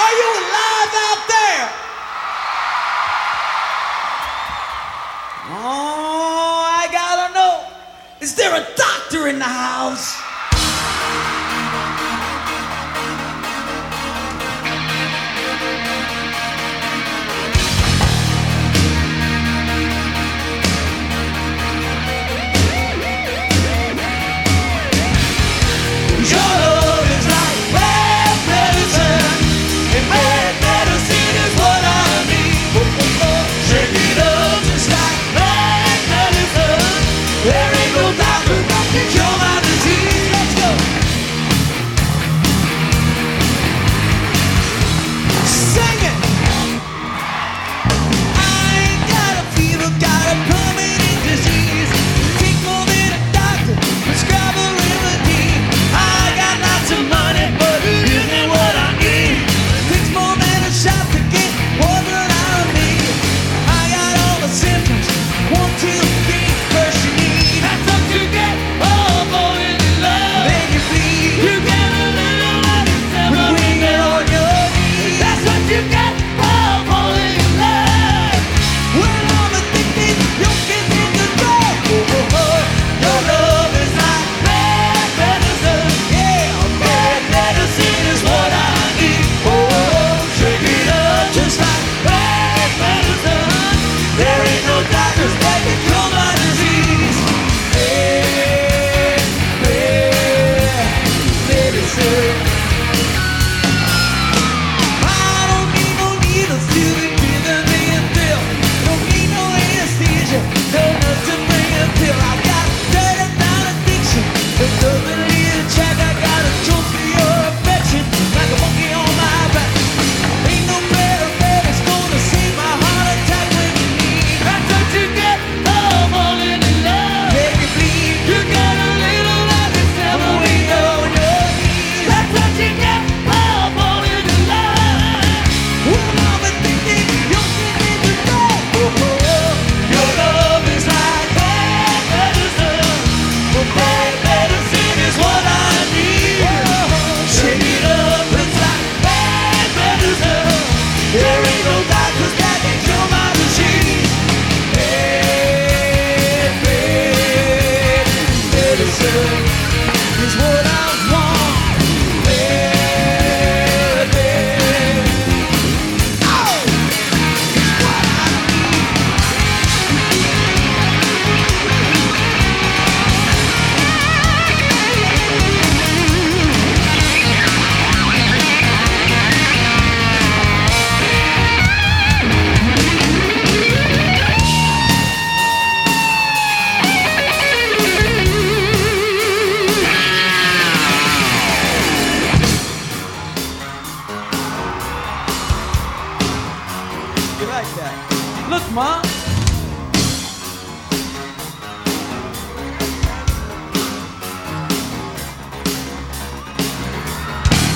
Are you alive out there? Oh, I gotta know. Is there a doctor in the house?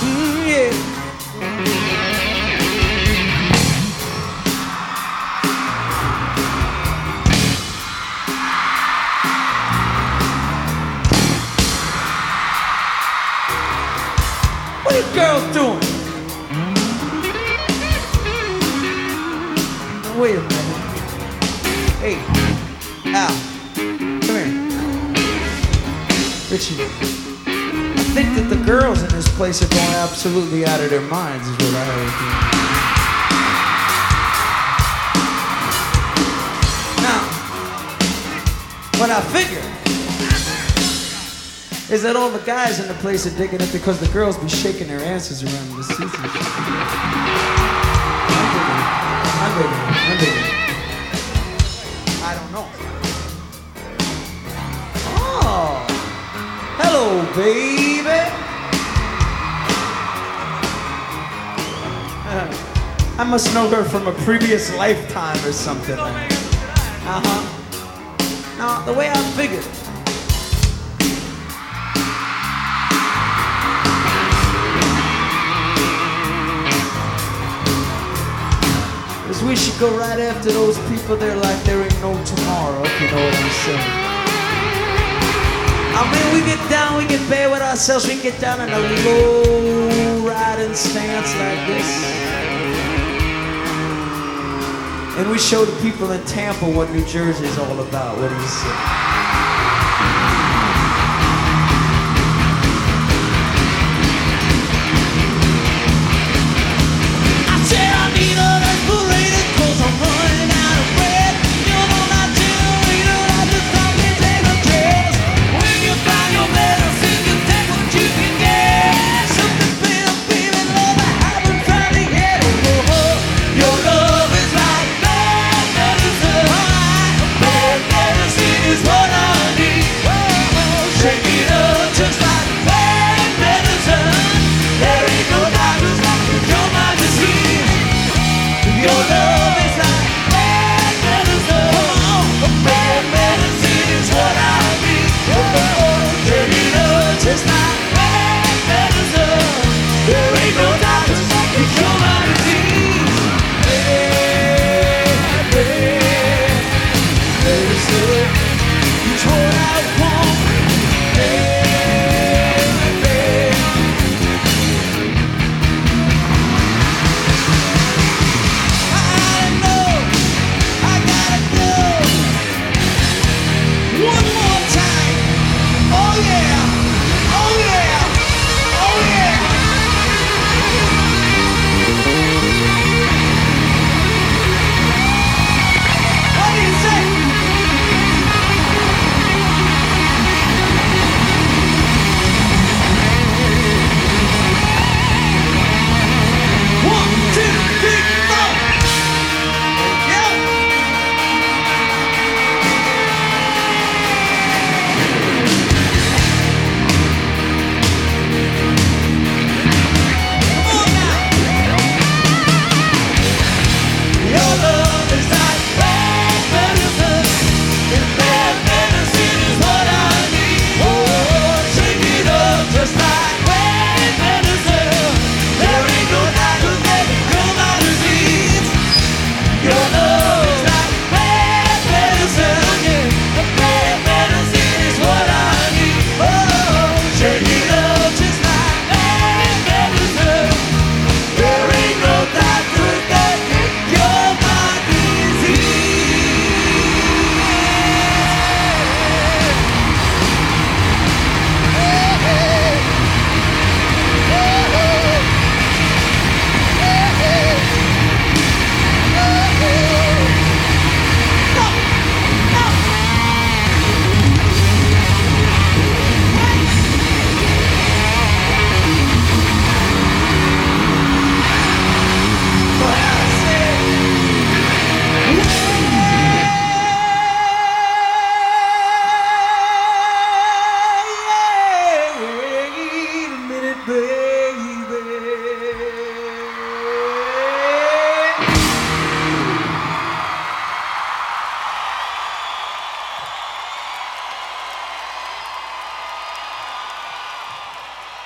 Mm, yeah. What are girls doing? Wait. Hey, Al, come here. Richie, I think that the girls in this place are going absolutely out of their minds, is what I heard. Now, what I figure is that all the guys in the place are digging it because the girls be shaking their asses around the season. I'm digging it. I'm digging it. I don't know. Oh, hello, baby. Uh, I must know her from a previous lifetime or something. Uh huh. Now, the way I figured. We should go right after those people there like there ain't no tomorrow, if you know what I'm saying. I mean, we get down, we get bad with ourselves, we get down on the low riding stance like this. And we show the people in Tampa what New Jersey is all about. What do you say? Baby.